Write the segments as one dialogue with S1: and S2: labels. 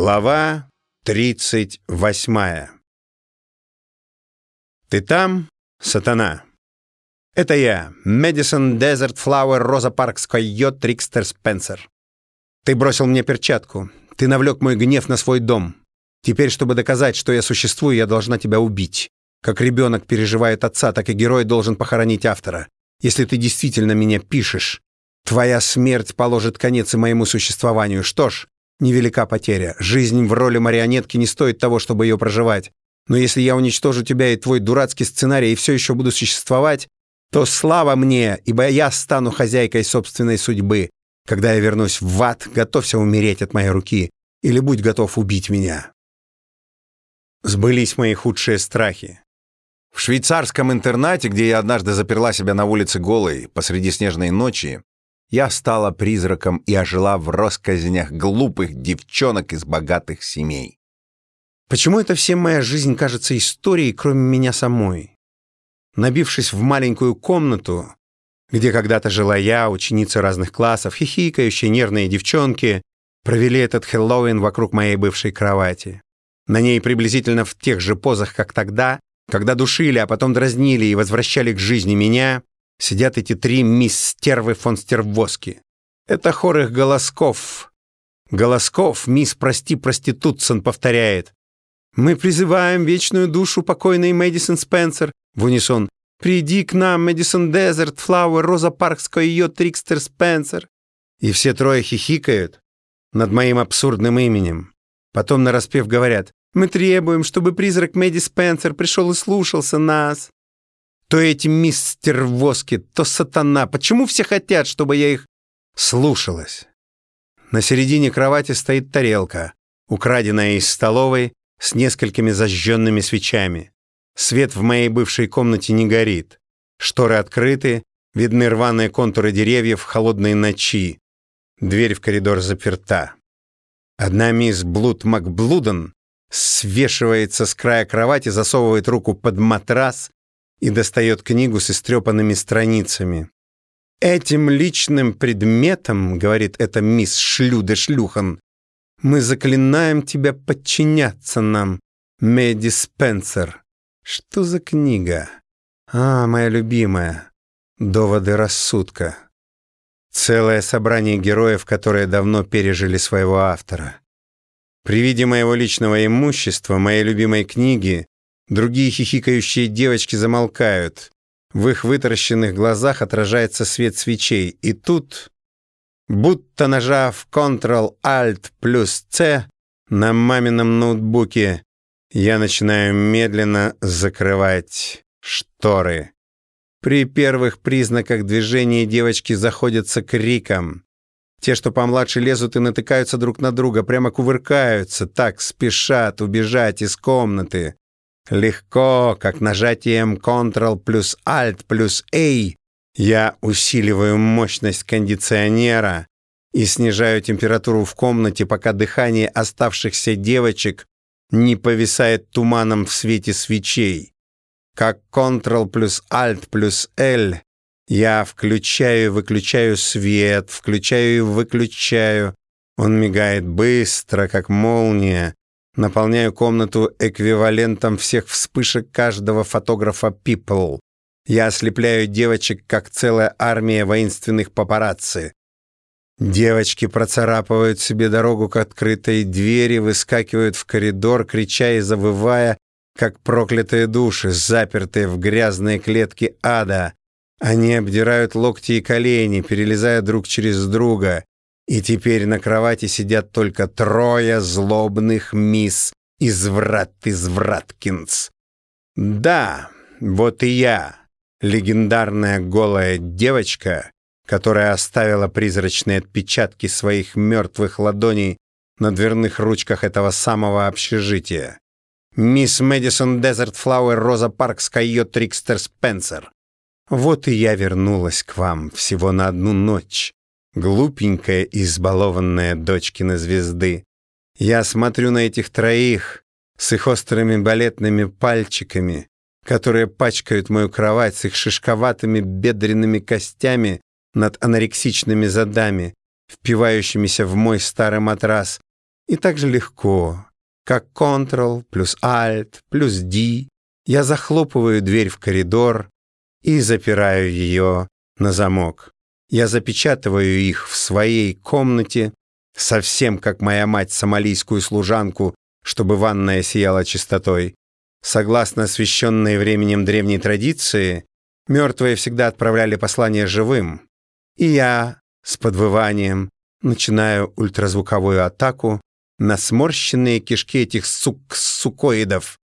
S1: Глава 38 «Ты там, сатана?» «Это я, Мэдисон Дезерт Флауэр Роза Паркс Койот Трикстер Спенсер. Ты бросил мне перчатку. Ты навлек мой гнев на свой дом. Теперь, чтобы доказать, что я существую, я должна тебя убить. Как ребенок переживает отца, так и герой должен похоронить автора. Если ты действительно меня пишешь, твоя смерть положит конец и моему существованию. Что ж, невелика потеря. Жизнь в роли марионетки не стоит того, чтобы ее проживать. Но если я уничтожу тебя и твой дурацкий сценарий и все еще буду существовать, то слава мне, ибо я стану хозяйкой собственной судьбы. Когда я вернусь в ад, готовься умереть от моей руки или будь готов убить меня. Сбылись мои худшие страхи.
S2: В швейцарском интернате, где я однажды заперла себя на улице голой посреди снежной ночи, я стала призраком и ожила в росказнях глупых девчонок из богатых семей.
S1: Почему это всем моя жизнь кажется историей, кроме меня самой? Набившись в маленькую комнату, где когда-то жила я, ученицы разных классов, хихикающие нервные девчонки, провели этот Хэллоуин вокруг моей бывшей кровати. На ней приблизительно в тех же позах, как тогда, когда душили, а потом дразнили и возвращали к жизни меня, сидят эти три мисс Стервы фон Стервоски. Это хор их голосков. Голосков мисс Прости Проститутсон повторяет. «Мы призываем вечную душу покойной Мэдисон Спенсер» в унисон. «Приди к нам, Мэдисон Дезерт, Флауэр, Роза Паркская, ее Трикстер Спенсер». И все трое хихикают над моим абсурдным именем. Потом нараспев говорят мы требуем, чтобы призрак Мэдди Спенсер пришел и слушался нас. То эти мистер Воски, то сатана. Почему все хотят, чтобы я их слушалась? На середине кровати стоит тарелка, украденная из столовой, с несколькими зажженными свечами. Свет в моей бывшей комнате не горит. Шторы открыты, видны рваные контуры деревьев в холодной ночи. Дверь в коридор заперта. Одна мисс Блуд Макблуден свешивается с края кровати, засовывает руку под матрас и достает книгу с истрепанными страницами. «Этим личным предметом, — говорит эта мисс Шлюде Шлюхан, — мы заклинаем тебя подчиняться нам, Мэдди Спенсер. Что за книга? А, моя любимая. Доводы рассудка. Целое собрание героев, которые давно пережили своего автора. При виде моего личного имущества, моей любимой книги, другие хихикающие девочки замолкают. В их вытаращенных глазах отражается свет свечей. И тут, будто нажав Ctrl-Alt плюс C на мамином ноутбуке, я начинаю медленно закрывать шторы. При первых признаках движения девочки заходятся криком. Те, что помладше, лезут и натыкаются друг на друга, прямо кувыркаются, так спешат убежать из комнаты. Легко, как нажатием Ctrl плюс Alt плюс A, я усиливаю мощность кондиционера и снижаю температуру в комнате, пока дыхание оставшихся девочек не повисает туманом в свете свечей. Как Ctrl плюс Alt плюс L я включаю и выключаю свет, включаю и выключаю. Он мигает быстро, как молния. Наполняю комнату эквивалентом всех вспышек каждого фотографа People. Я ослепляю девочек, как целая армия воинственных папарацци. Девочки процарапывают себе дорогу к открытой двери, выскакивают в коридор, крича и завывая, как проклятые души, запертые в грязные клетки ада. Они обдирают локти и колени, перелезая друг через друга. И теперь на кровати сидят только трое злобных мисс Изврат-Извраткинс. Да, вот и я, легендарная голая девочка, которая оставила призрачные отпечатки своих мертвых ладоней на дверных ручках этого самого общежития. Мисс Мэдисон Дезерт Флауэр Роза Паркс Койот Трикстер Спенсер. Вот и я вернулась к вам всего на одну ночь, глупенькая избалованная дочкина звезды. Я смотрю на этих троих с их острыми балетными пальчиками, которые пачкают мою кровать с их шишковатыми бедренными костями над анорексичными задами, впивающимися в мой старый матрас, И так же легко, как Ctrl плюс Alt плюс D, я захлопываю дверь в коридор и запираю ее на замок. Я запечатываю их в своей комнате, совсем как моя мать сомалийскую служанку, чтобы ванная сияла чистотой. Согласно освященной временем древней традиции, мертвые всегда отправляли послание живым. И я с подвыванием начинаю ультразвуковую атаку на сморщенные кишки этих сук-сукоидов,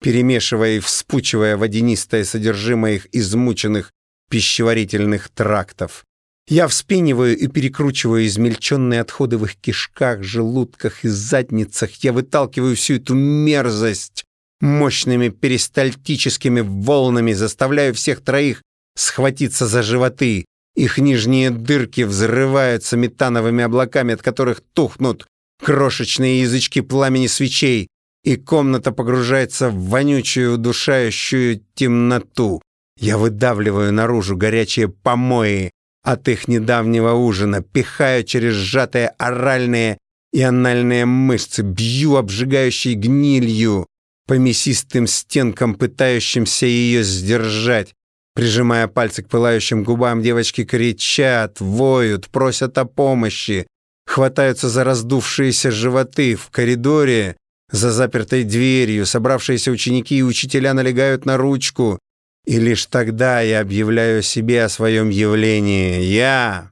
S1: перемешивая и вспучивая водянистое содержимое их измученных пищеварительных трактов. Я вспениваю и перекручиваю измельченные отходы в их кишках, желудках и задницах. Я выталкиваю всю эту мерзость мощными перистальтическими волнами, заставляю всех троих схватиться за животы. Их нижние дырки взрываются метановыми облаками, от которых тухнут крошечные язычки пламени свечей, и комната погружается в вонючую, удушающую темноту. Я выдавливаю наружу горячие помои, от их недавнего ужина, пихаю через сжатые оральные и анальные мышцы, бью обжигающей гнилью по мясистым стенкам, пытающимся ее сдержать. Прижимая пальцы к пылающим губам, девочки кричат, воют, просят о помощи, хватаются за раздувшиеся животы в коридоре, за запертой дверью, собравшиеся ученики и учителя налегают на ручку, и лишь тогда я объявляю себе о своем явлении. Я,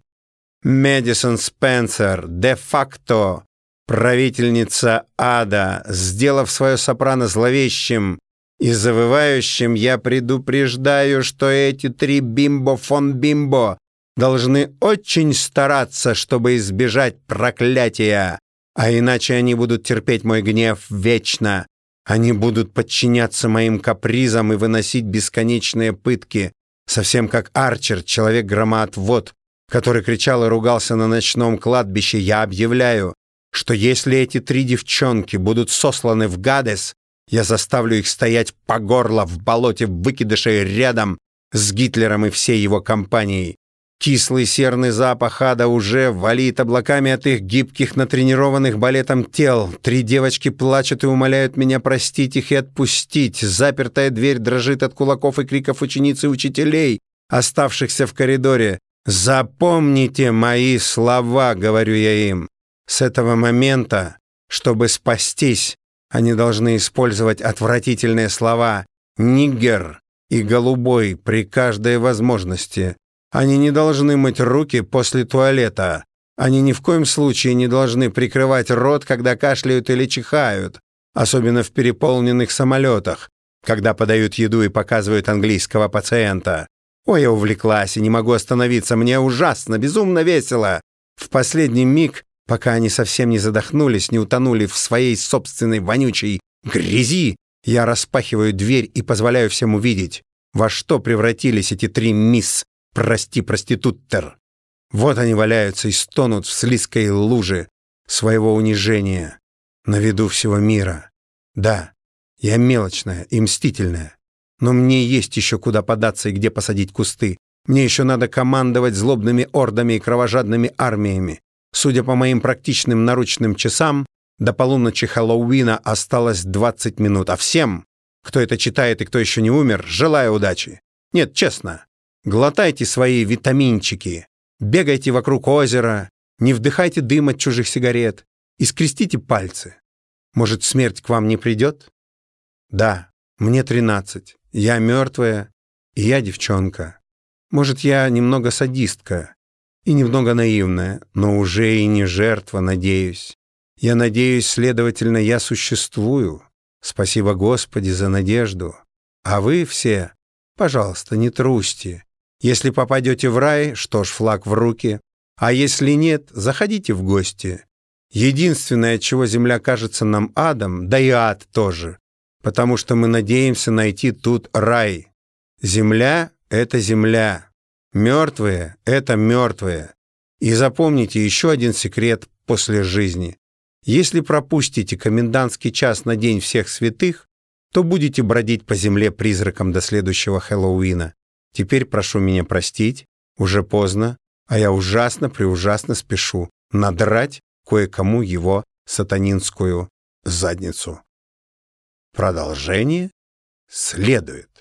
S1: Мэдисон Спенсер, де-факто, правительница ада, сделав свое сопрано зловещим и завывающим, я предупреждаю, что эти три бимбо фон бимбо должны очень стараться, чтобы избежать проклятия, а иначе они будут терпеть мой гнев вечно. Они будут подчиняться моим капризам и выносить бесконечные пытки, совсем как Арчер, человек-громоотвод, который кричал и ругался на ночном кладбище. Я объявляю, что если эти три девчонки будут сосланы в Гадес, я заставлю их стоять по горло в болоте выкидышей рядом с Гитлером и всей его компанией. Кислый серный запах ада уже валит облаками от их гибких, натренированных балетом тел. Три девочки плачут и умоляют меня простить их и отпустить. Запертая дверь дрожит от кулаков и криков учениц и учителей, оставшихся в коридоре. «Запомните мои слова», — говорю я им. С этого момента, чтобы спастись, они должны использовать отвратительные слова «нигер» и «голубой» при каждой возможности. Они не должны мыть руки после туалета. Они ни в коем случае не должны прикрывать рот, когда кашляют или чихают, особенно в переполненных самолетах, когда подают еду и показывают английского пациента. Ой, я увлеклась и не могу остановиться, мне ужасно, безумно весело. В последний миг, пока они совсем не задохнулись, не утонули в своей собственной вонючей грязи, я распахиваю дверь и позволяю всем увидеть, во что превратились эти три мисс «Прости, проституттер». Вот они валяются и стонут в слизкой луже своего унижения на виду всего мира. Да, я мелочная и мстительная, но мне есть еще куда податься и где посадить кусты. Мне еще надо командовать злобными ордами и кровожадными армиями. Судя по моим практичным наручным часам, до полуночи Хэллоуина осталось 20 минут, а всем, кто это читает и кто еще не умер, желаю удачи. Нет, честно, Глотайте свои витаминчики, бегайте вокруг озера, не вдыхайте дым от чужих сигарет и скрестите пальцы. Может, смерть к вам не придет? Да, мне тринадцать, я мертвая, и я девчонка. Может, я немного садистка и немного наивная, но уже и не жертва, надеюсь. Я надеюсь, следовательно, я существую. Спасибо Господи за надежду. А вы все, пожалуйста, не трусьте. Если попадете в рай, что ж, флаг в руки. А если нет, заходите в гости. Единственное, чего земля кажется нам адом, да и ад тоже, потому что мы надеемся найти тут рай. Земля — это земля. Мертвые — это мертвые. И запомните еще один секрет после жизни. Если пропустите комендантский час на День всех святых, то будете бродить по земле призраком до следующего Хэллоуина. Теперь прошу меня простить, уже поздно, а я ужасно-преужасно спешу надрать кое-кому его сатанинскую задницу. Продолжение следует.